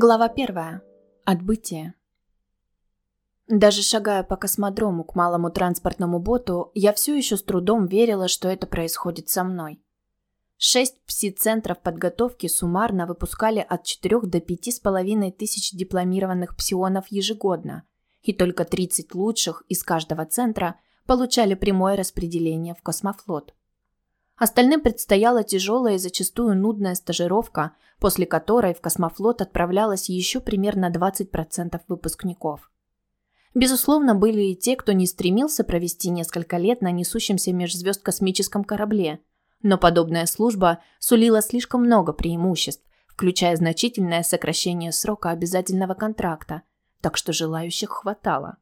Глава первая. Отбытие. Даже шагая по космодрому к малому транспортному боту, я все еще с трудом верила, что это происходит со мной. Шесть пси-центров подготовки суммарно выпускали от 4 до пяти с половиной тысяч дипломированных псионов ежегодно, и только 30 лучших из каждого центра получали прямое распределение в космофлот. Остальным предстояла тяжелая и зачастую нудная стажировка, после которой в космофлот отправлялось еще примерно 20% выпускников. Безусловно, были и те, кто не стремился провести несколько лет на несущемся межзвезд космическом корабле, но подобная служба сулила слишком много преимуществ, включая значительное сокращение срока обязательного контракта, так что желающих хватало.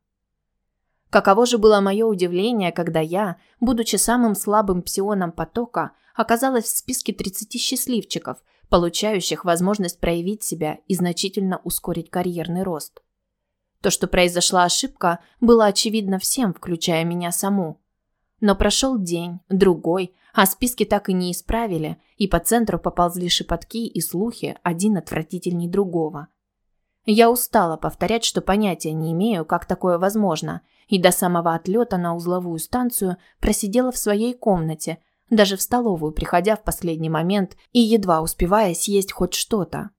Каково же было мое удивление, когда я, будучи самым слабым псионом потока, оказалась в списке 30 счастливчиков, получающих возможность проявить себя и значительно ускорить карьерный рост. То, что произошла ошибка, было очевидно всем, включая меня саму. Но прошел день, другой, а списки так и не исправили, и по центру поползли шепотки и слухи, один отвратительней другого – я устала повторять, что понятия не имею, как такое возможно, и до самого отлета на узловую станцию просидела в своей комнате, даже в столовую приходя в последний момент и едва успевая съесть хоть что-то.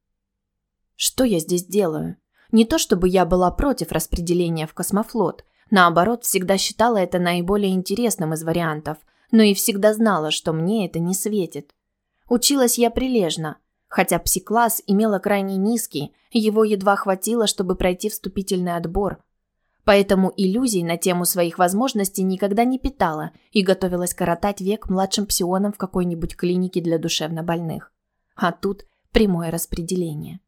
Что я здесь делаю? Не то чтобы я была против распределения в космофлот, наоборот, всегда считала это наиболее интересным из вариантов, но и всегда знала, что мне это не светит. Училась я прилежно – Хотя пси-класс имела крайне низкий, его едва хватило, чтобы пройти вступительный отбор. Поэтому иллюзий на тему своих возможностей никогда не питала и готовилась коротать век младшим псионам в какой-нибудь клинике для душевнобольных. А тут прямое распределение.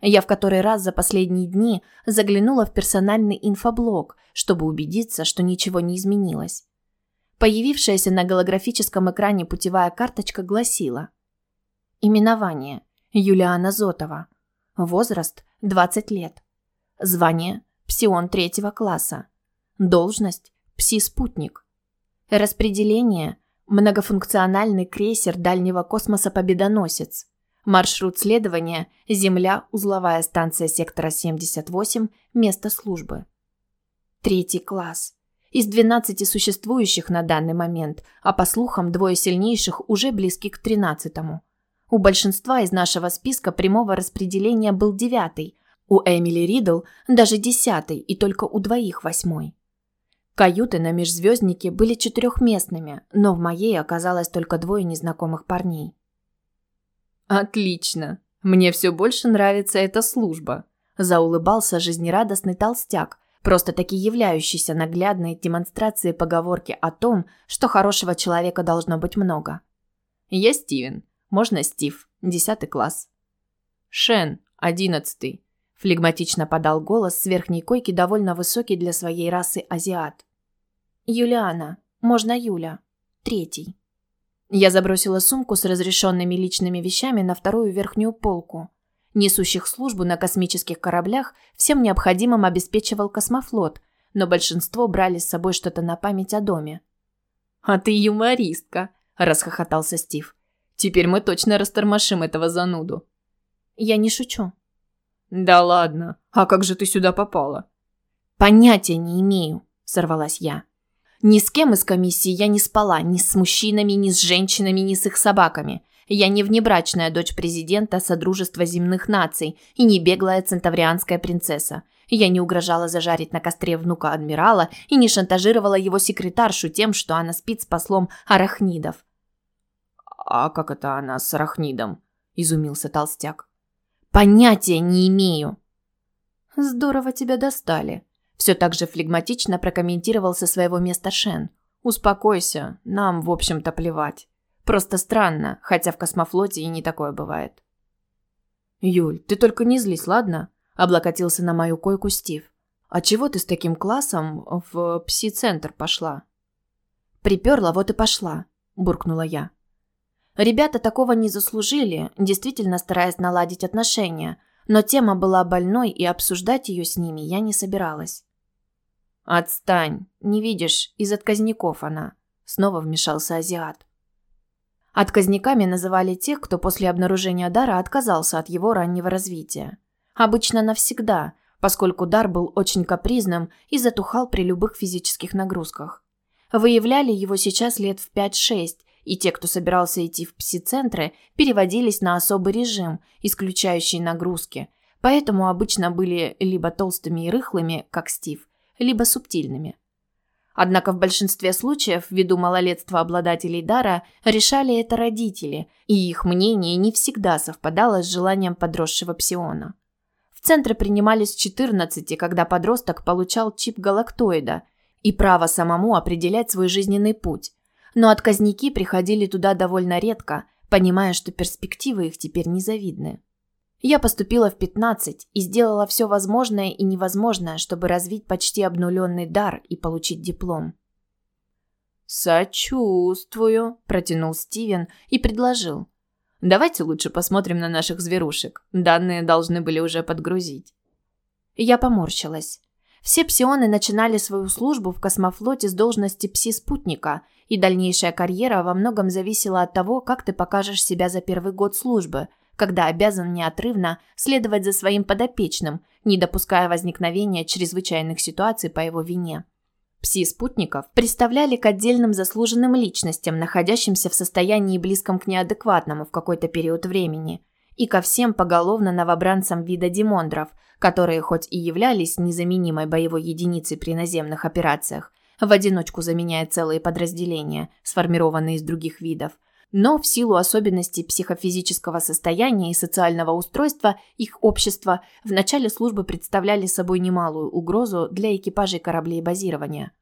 Я в который раз за последние дни заглянула в персональный инфоблог, чтобы убедиться, что ничего не изменилось. Появившаяся на голографическом экране путевая карточка гласила – Именование. Юлиана Зотова. Возраст 20 лет. Звание псион третьего класса. Должность пси-спутник. Распределение многофункциональный крейсер дальнего космоса Победоносец. Маршрут следования Земля, узловая станция сектора 78, место службы. Третий класс. Из 12 существующих на данный момент, а по слухам, двое сильнейших уже близки к 13-му. У большинства из нашего списка прямого распределения был девятый, у Эмили Ридл даже десятый и только у двоих восьмой. Каюты на межзвезднике были четырехместными, но в моей оказалось только двое незнакомых парней. «Отлично! Мне все больше нравится эта служба», – заулыбался жизнерадостный толстяк, просто-таки являющийся наглядной демонстрацией поговорки о том, что хорошего человека должно быть много. «Я Стивен. Можно Стив, десятый класс. Шен, одиннадцатый. Флегматично подал голос с верхней койки довольно высокий для своей расы азиат. Юлиана, можно Юля, третий. Я забросила сумку с разрешенными личными вещами на вторую верхнюю полку. Несущих службу на космических кораблях всем необходимым обеспечивал космофлот, но большинство брали с собой что-то на память о доме. «А ты юмористка!» – расхохотался Стив. Теперь мы точно растормошим этого зануду. Я не шучу. Да ладно. А как же ты сюда попала? Понятия не имею, сорвалась я. Ни с кем из комиссии я не спала, ни с мужчинами, ни с женщинами, ни с их собаками. Я не внебрачная дочь президента Содружества земных наций и не беглая центаврианская принцесса. Я не угрожала зажарить на костре внука адмирала и не шантажировала его секретаршу тем, что она спит с послом арахнидов. «А как это она с арахнидом?» – изумился толстяк. «Понятия не имею». «Здорово тебя достали», – все так же флегматично прокомментировал со своего места Шен. «Успокойся, нам, в общем-то, плевать. Просто странно, хотя в космофлоте и не такое бывает». «Юль, ты только не злись, ладно?» – облокотился на мою койку Стив. «А чего ты с таким классом в пси-центр пошла?» «Приперла, вот и пошла», – буркнула я. Ребята такого не заслужили, действительно стараясь наладить отношения, но тема была больной, и обсуждать ее с ними я не собиралась. «Отстань, не видишь, из отказников она», – снова вмешался азиат. Отказниками называли тех, кто после обнаружения дара отказался от его раннего развития. Обычно навсегда, поскольку дар был очень капризным и затухал при любых физических нагрузках. Выявляли его сейчас лет в 5-6, и те, кто собирался идти в пси-центры, переводились на особый режим, исключающий нагрузки, поэтому обычно были либо толстыми и рыхлыми, как Стив, либо субтильными. Однако в большинстве случаев, ввиду малолетства обладателей дара, решали это родители, и их мнение не всегда совпадало с желанием подросшего псиона. В центре принимались 14, когда подросток получал чип галактоида и право самому определять свой жизненный путь. Но отказники приходили туда довольно редко, понимая, что перспективы их теперь незавидны. Я поступила в 15 и сделала все возможное и невозможное, чтобы развить почти обнуленный дар и получить диплом. «Сочувствую», – протянул Стивен и предложил. «Давайте лучше посмотрим на наших зверушек. Данные должны были уже подгрузить». Я поморщилась. Все псионы начинали свою службу в космофлоте с должности пси-спутника, и дальнейшая карьера во многом зависела от того, как ты покажешь себя за первый год службы – когда обязан неотрывно следовать за своим подопечным, не допуская возникновения чрезвычайных ситуаций по его вине. Пси-спутников представляли к отдельным заслуженным личностям, находящимся в состоянии близком к неадекватному в какой-то период времени, и ко всем поголовно новобранцам вида демондров, которые хоть и являлись незаменимой боевой единицей при наземных операциях, в одиночку заменяя целые подразделения, сформированные из других видов, но в силу особенностей психофизического состояния и социального устройства их общества в начале службы представляли собой немалую угрозу для экипажей кораблей базирования.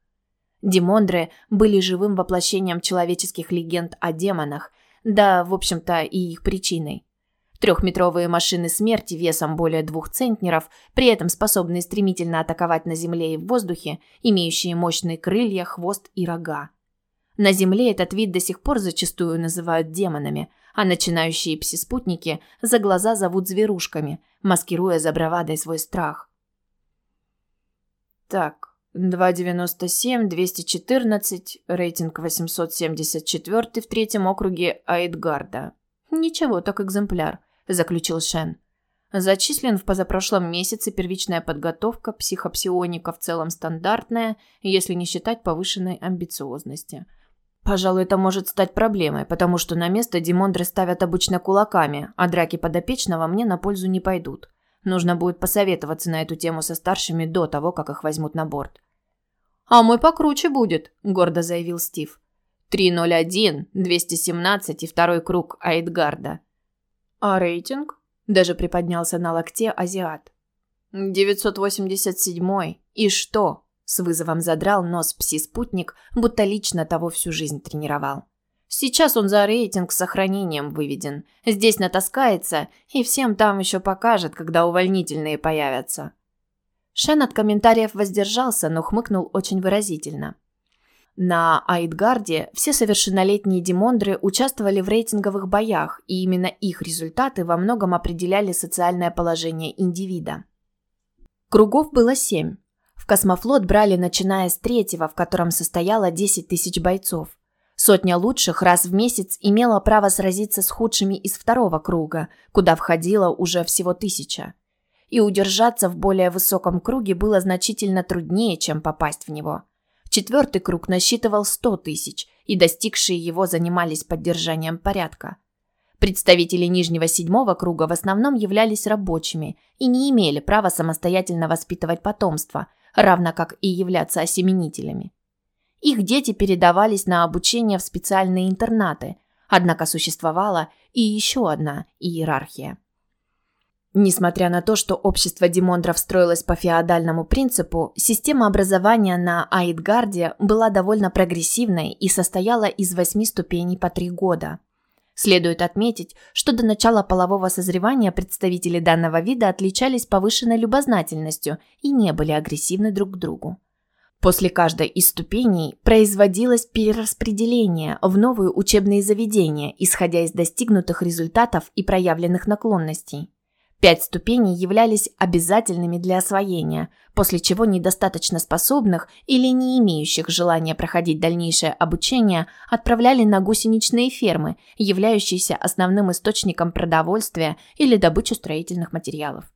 Демондры были живым воплощением человеческих легенд о демонах, да, в общем-то, и их причиной. Трехметровые машины смерти весом более двух центнеров, при этом способные стремительно атаковать на земле и в воздухе, имеющие мощные крылья, хвост и рога. На Земле этот вид до сих пор зачастую называют демонами, а начинающие пси-спутники за глаза зовут зверушками, маскируя за бравадой свой страх. Так, 297, 214, рейтинг 874 в третьем округе Айдгарда. Ничего, так экземпляр, заключил Шен. Зачислен в позапрошлом месяце первичная подготовка, психопсионика в целом стандартная, если не считать повышенной амбициозности – Пожалуй, это может стать проблемой, потому что на место Димондры ставят обычно кулаками, а драки подопечного мне на пользу не пойдут. Нужно будет посоветоваться на эту тему со старшими до того, как их возьмут на борт. «А мой покруче будет», – гордо заявил Стив. «301, 217 и второй круг Айдгарда». «А рейтинг?» – даже приподнялся на локте азиат. «987. И что?» С вызовом задрал нос пси-спутник, будто лично того всю жизнь тренировал. Сейчас он за рейтинг с сохранением выведен. Здесь натаскается и всем там еще покажет, когда увольнительные появятся. Шен от комментариев воздержался, но хмыкнул очень выразительно. На Айдгарде все совершеннолетние демондры участвовали в рейтинговых боях, и именно их результаты во многом определяли социальное положение индивида. Кругов было семь, в космофлот брали начиная с третьего, в котором состояло 10 тысяч бойцов. Сотня лучших раз в месяц имела право сразиться с худшими из второго круга, куда входило уже всего тысяча. И удержаться в более высоком круге было значительно труднее, чем попасть в него. Четвертый круг насчитывал 100 тысяч, и достигшие его занимались поддержанием порядка. Представители нижнего седьмого круга в основном являлись рабочими и не имели права самостоятельно воспитывать потомство – равно как и являться осеменителями. Их дети передавались на обучение в специальные интернаты, однако существовала и еще одна иерархия. Несмотря на то, что общество Димондров строилось по феодальному принципу, система образования на Аидгарде была довольно прогрессивной и состояла из восьми ступеней по три года – Следует отметить, что до начала полового созревания представители данного вида отличались повышенной любознательностью и не были агрессивны друг к другу. После каждой из ступеней производилось перераспределение в новые учебные заведения, исходя из достигнутых результатов и проявленных наклонностей. Пять ступеней являлись обязательными для освоения, после чего недостаточно способных или не имеющих желания проходить дальнейшее обучение отправляли на гусеничные фермы, являющиеся основным источником продовольствия или добычу строительных материалов.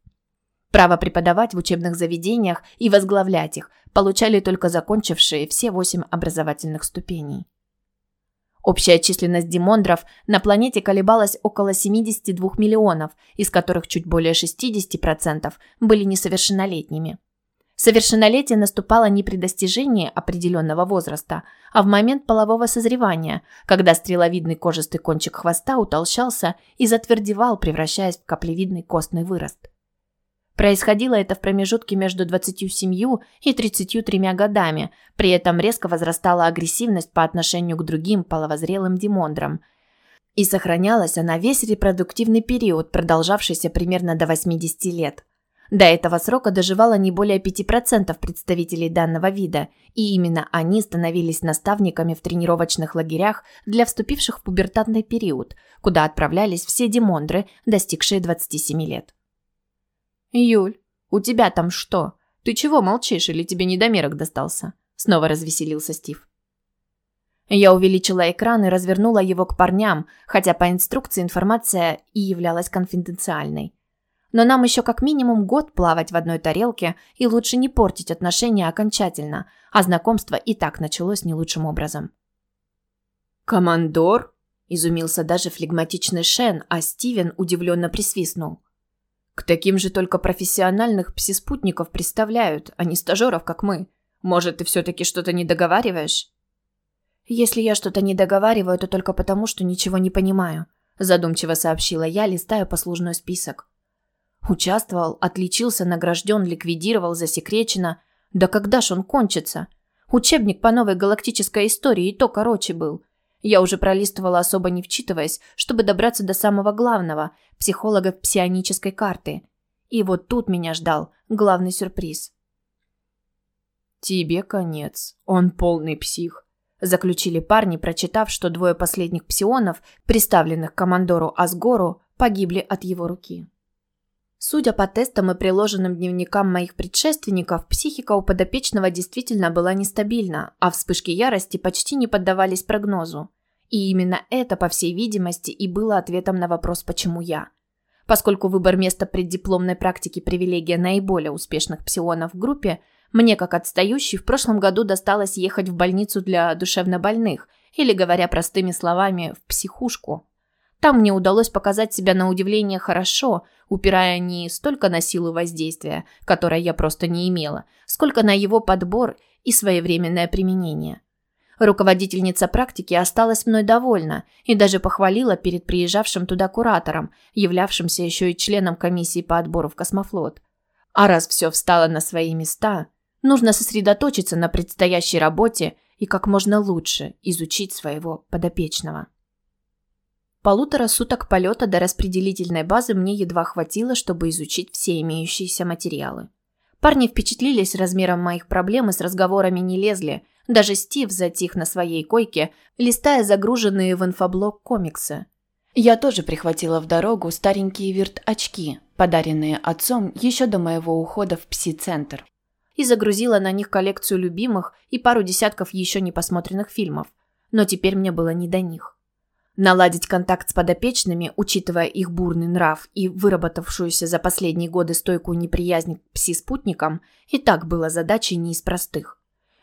Право преподавать в учебных заведениях и возглавлять их получали только закончившие все восемь образовательных ступеней. Общая численность демондров на планете колебалась около 72 миллионов, из которых чуть более 60% были несовершеннолетними. Совершеннолетие наступало не при достижении определенного возраста, а в момент полового созревания, когда стреловидный кожистый кончик хвоста утолщался и затвердевал, превращаясь в каплевидный костный вырост. Происходило это в промежутке между 27 и 33 годами, при этом резко возрастала агрессивность по отношению к другим половозрелым демондрам. И сохранялась она весь репродуктивный период, продолжавшийся примерно до 80 лет. До этого срока доживало не более 5% представителей данного вида, и именно они становились наставниками в тренировочных лагерях для вступивших в пубертатный период, куда отправлялись все демондры, достигшие 27 лет. «Юль, у тебя там что? Ты чего молчишь или тебе недомерок достался?» Снова развеселился Стив. Я увеличила экран и развернула его к парням, хотя по инструкции информация и являлась конфиденциальной. Но нам еще как минимум год плавать в одной тарелке, и лучше не портить отношения окончательно, а знакомство и так началось не лучшим образом. «Командор?» – изумился даже флегматичный Шен, а Стивен удивленно присвистнул. К таким же только профессиональных псиспутников представляют, а не стажеров, как мы. Может, ты все-таки что-то не договариваешь? Если я что-то не договариваю, то только потому, что ничего не понимаю, задумчиво сообщила я, листая послужной список. Участвовал, отличился, награжден, ликвидировал, засекречено. Да когда ж он кончится? Учебник по новой галактической истории и то короче был. Я уже пролистывала особо не вчитываясь, чтобы добраться до самого главного – психолога псионической карты. И вот тут меня ждал главный сюрприз. «Тебе конец. Он полный псих», – заключили парни, прочитав, что двое последних псионов, приставленных командору Асгору, погибли от его руки. Судя по тестам и приложенным дневникам моих предшественников, психика у подопечного действительно была нестабильна, а вспышки ярости почти не поддавались прогнозу. И именно это, по всей видимости, и было ответом на вопрос «почему я?». Поскольку выбор места преддипломной практики привилегия наиболее успешных псионов в группе, мне, как отстающий, в прошлом году досталось ехать в больницу для душевнобольных, или, говоря простыми словами, в психушку. Там мне удалось показать себя на удивление хорошо, упирая не столько на силу воздействия, которой я просто не имела, сколько на его подбор и своевременное применение. Руководительница практики осталась мной довольна и даже похвалила перед приезжавшим туда куратором, являвшимся еще и членом комиссии по отбору в космофлот. А раз все встало на свои места, нужно сосредоточиться на предстоящей работе и как можно лучше изучить своего подопечного. Полутора суток полета до распределительной базы мне едва хватило, чтобы изучить все имеющиеся материалы. Парни впечатлились размером моих проблем и с разговорами не лезли – даже Стив затих на своей койке, листая загруженные в инфоблок комиксы. Я тоже прихватила в дорогу старенькие вирт-очки, подаренные отцом еще до моего ухода в пси-центр. И загрузила на них коллекцию любимых и пару десятков еще не посмотренных фильмов. Но теперь мне было не до них. Наладить контакт с подопечными, учитывая их бурный нрав и выработавшуюся за последние годы стойкую неприязнь к пси-спутникам, и так было задачей не из простых.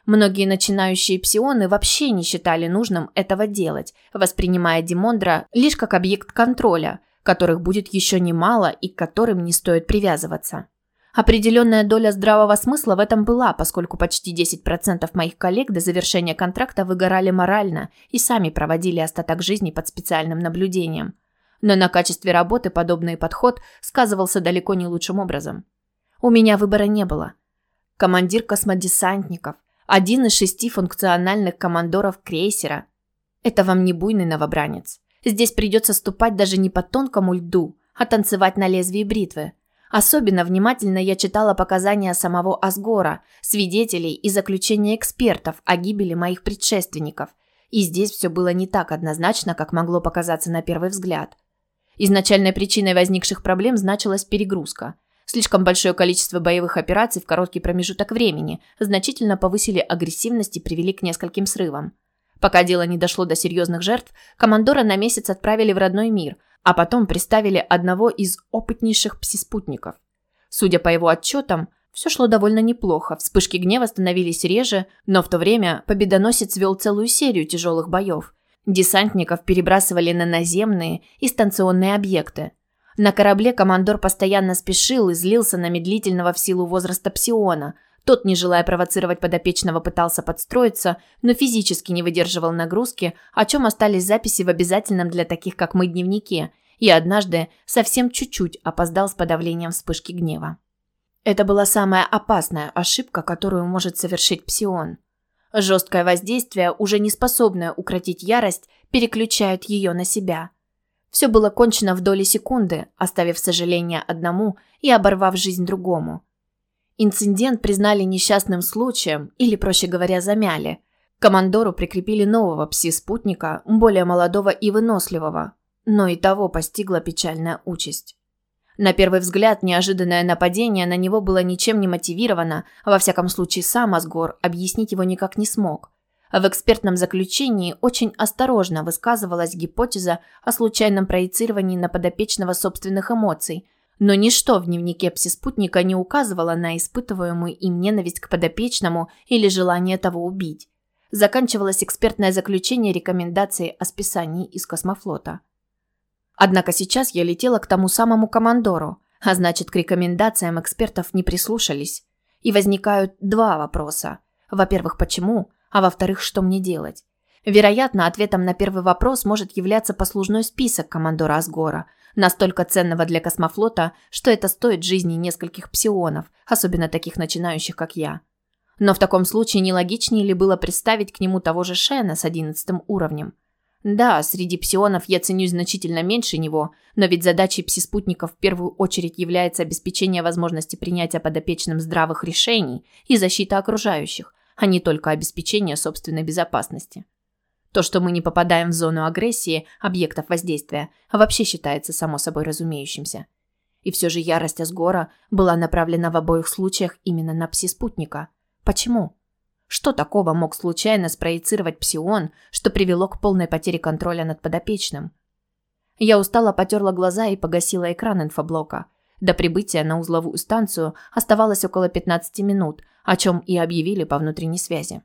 Многие начинающие псионы вообще не считали нужным этого делать, воспринимая Димондра лишь как объект контроля, которых будет еще немало и к которым не стоит привязываться. Определенная доля здравого смысла в этом была, поскольку почти 10% моих коллег до завершения контракта выгорали морально и сами проводили остаток жизни под специальным наблюдением. Но на качестве работы подобный подход сказывался далеко не лучшим образом. У меня выбора не было. Командир космодесантников – один из шести функциональных командоров крейсера. Это вам не буйный новобранец. Здесь придется ступать даже не по тонкому льду, а танцевать на лезвии бритвы. Особенно внимательно я читала показания самого Асгора, свидетелей и заключения экспертов о гибели моих предшественников. И здесь все было не так однозначно, как могло показаться на первый взгляд. Изначальной причиной возникших проблем значилась перегрузка. Слишком большое количество боевых операций в короткий промежуток времени значительно повысили агрессивность и привели к нескольким срывам. Пока дело не дошло до серьезных жертв, командора на месяц отправили в родной мир, а потом приставили одного из опытнейших пси-спутников. Судя по его отчетам, все шло довольно неплохо, вспышки гнева становились реже, но в то время победоносец вел целую серию тяжелых боев. Десантников перебрасывали на наземные и станционные объекты. На корабле командор постоянно спешил и злился на медлительного в силу возраста псиона. Тот, не желая провоцировать подопечного, пытался подстроиться, но физически не выдерживал нагрузки, о чем остались записи в обязательном для таких, как мы, дневнике, и однажды совсем чуть-чуть опоздал с подавлением вспышки гнева. Это была самая опасная ошибка, которую может совершить псион. Жесткое воздействие, уже не способное укротить ярость, переключает ее на себя. Все было кончено в доли секунды, оставив сожаление одному и оборвав жизнь другому. Инцидент признали несчастным случаем, или, проще говоря, замяли. Командору прикрепили нового пси-спутника, более молодого и выносливого, но и того постигла печальная участь. На первый взгляд, неожиданное нападение на него было ничем не мотивировано, во всяком случае сам Асгор объяснить его никак не смог. В экспертном заключении очень осторожно высказывалась гипотеза о случайном проецировании на подопечного собственных эмоций, но ничто в дневнике псиспутника не указывало на испытываемую им ненависть к подопечному или желание того убить. Заканчивалось экспертное заключение рекомендацией о списании из космофлота. Однако сейчас я летела к тому самому командору, а значит, к рекомендациям экспертов не прислушались. И возникают два вопроса. Во-первых, почему? А во-вторых, что мне делать? Вероятно, ответом на первый вопрос может являться послужной список командора Асгора, настолько ценного для космофлота, что это стоит жизни нескольких псионов, особенно таких начинающих, как я. Но в таком случае нелогичнее ли было представить к нему того же Шена с одиннадцатым уровнем? Да, среди псионов я ценюсь значительно меньше него, но ведь задачей псиспутников в первую очередь является обеспечение возможности принятия подопечным здравых решений и защита окружающих, а не только обеспечение собственной безопасности. То, что мы не попадаем в зону агрессии объектов воздействия, вообще считается само собой разумеющимся. И все же ярость Асгора была направлена в обоих случаях именно на псиспутника. Почему? Что такого мог случайно спроецировать псион, что привело к полной потере контроля над подопечным? Я устало потерла глаза и погасила экран инфоблока. До прибытия на узловую станцию оставалось около 15 минут, о чем и объявили по внутренней связи.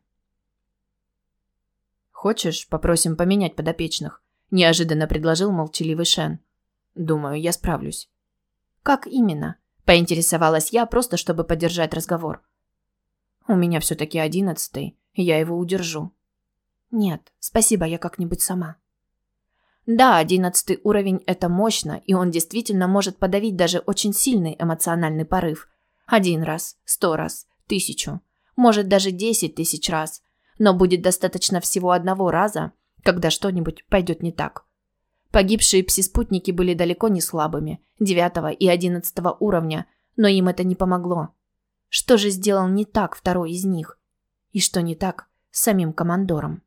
«Хочешь, попросим поменять подопечных?» – неожиданно предложил молчаливый Шен. «Думаю, я справлюсь». «Как именно?» – поинтересовалась я, просто чтобы поддержать разговор. У меня все-таки одиннадцатый, я его удержу. Нет, спасибо, я как-нибудь сама. Да, одиннадцатый уровень – это мощно, и он действительно может подавить даже очень сильный эмоциональный порыв. Один раз, сто раз, тысячу, может даже десять тысяч раз. Но будет достаточно всего одного раза, когда что-нибудь пойдет не так. Погибшие пси-спутники были далеко не слабыми, девятого и одиннадцатого уровня, но им это не помогло. Что же сделал не так второй из них? И что не так с самим командором?